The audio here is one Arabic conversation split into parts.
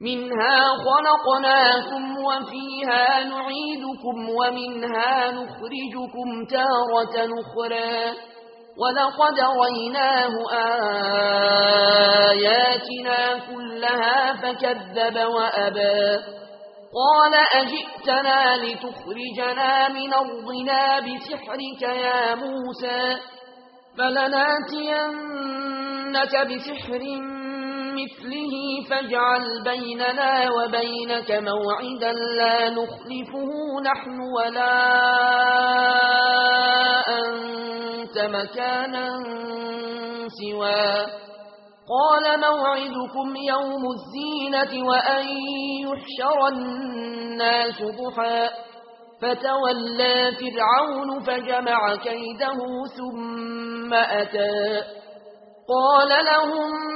منها خلقناكم وفيها نعيدكم ومنها نخرجكم تارة أخرى ولقد ريناه آياتنا كلها فكذب وأبى قال أجئتنا لتخرجنا من أرضنا بسحرك يا موسى فلناتينك بسحر مبين مثله فاجعل بيننا وبينك موعدا لا نخلفه نحن ولا أنت مكانا سوا قال موعدكم يوم الزينة وأن يحشر الناس ضحى. فتولى فرعون فجمع كيده ثم أتى. قال لهم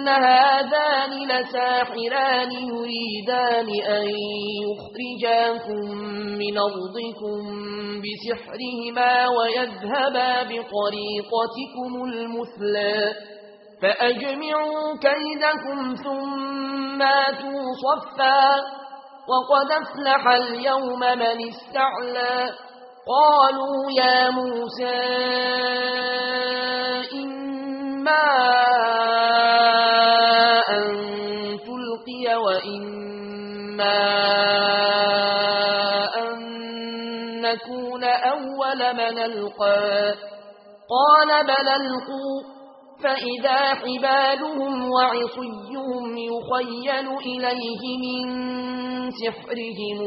إن هذان لساحران يريدان أن يخرجاكم من أرضكم بسحرهما ويذهبا بطريقتكم المثلى فأجمعوا كيدكم ثم آتوا صفا وقد أفلح اليوم من استعلى قالوا يا موسى إما سنلقى قال بل القوا فإذا حبالهم وعصيهم يخيل إليه من سحرهم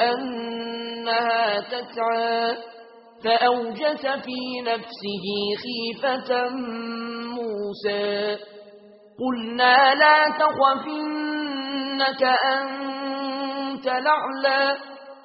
أنها تتعى فأوجس في نفسه خيفة موسى. قلنا لا تخفنك أنت لعلا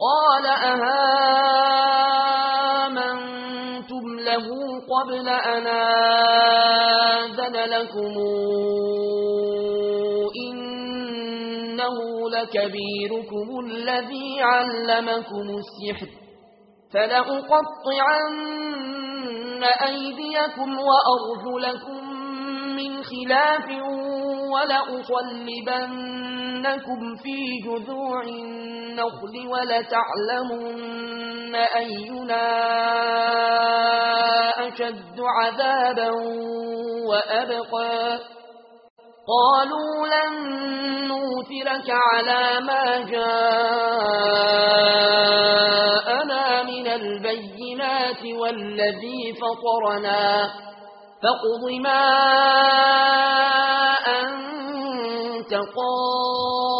قال أهامنتم له قبل أن آذن لكم؟ إنه لكبيركم الذي علمكم السحر. فلأقطعن أيديكم وأرجلكم من خلاف ولأصلبنكم في جذوع النار النخل ولتعلمن أينا أشد عذابا وأبقى. قالوا لن نوثرك على ما جاءنا من البينات والذي فطرنا. فاقض ما أنت قال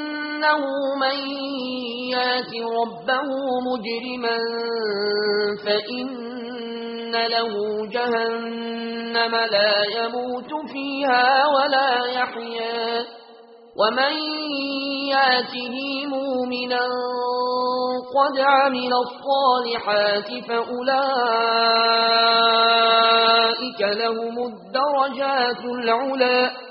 أنه من يات ربه مجرما فإن له جهنم لا يموت فيها ولا يحيا ومن ياته مؤمنا قد عمل الصالحات فأولئك لهم الدرجات العلاق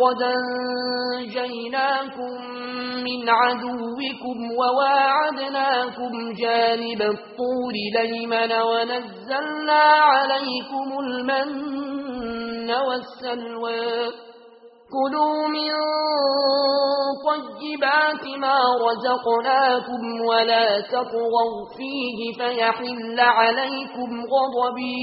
لقد انجيناكم من عدوكم وواعدناكم جانب الطور ليمن ونزلنا عليكم المن والسلوى كلوا من طيبات ما رزقناكم ولا تطغوا فيه فيحل عليكم غضبي